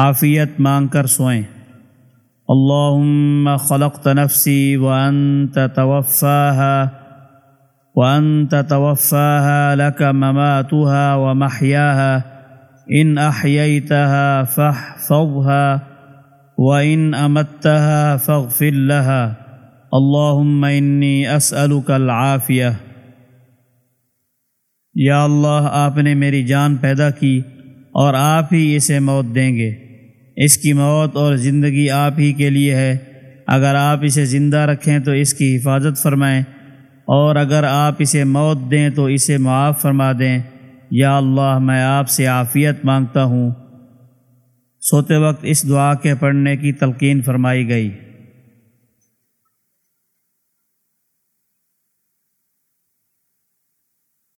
عافیت مانگ کر سوئیں۔ اللهم خلقت نفسي وأنت توفاها وأنت توفاها لك مماتها ومحياها إن أحييتها فاحفظها وإن أمتها فاغفر لها اللهم إني أسألك العافية یا اللہ، آپ نے میری جان پیدا کی اور آپ ہی اسے موت دیں گے۔ اس کی موت اور زندگی آپ ہی کے لیے ہے۔ اگر آپ اسے زندہ رکھیں تو اس کی حفاظت فرمائیں، اور اگر آپ اسے موت دیں تو اسے معاف فرما دیں۔ یا اللہ، میں آپ سے عافیت مانگتا ہوں۔ سوتے وقت اس دعا کے پڑھنے کی تلقین فرمائی گئی۔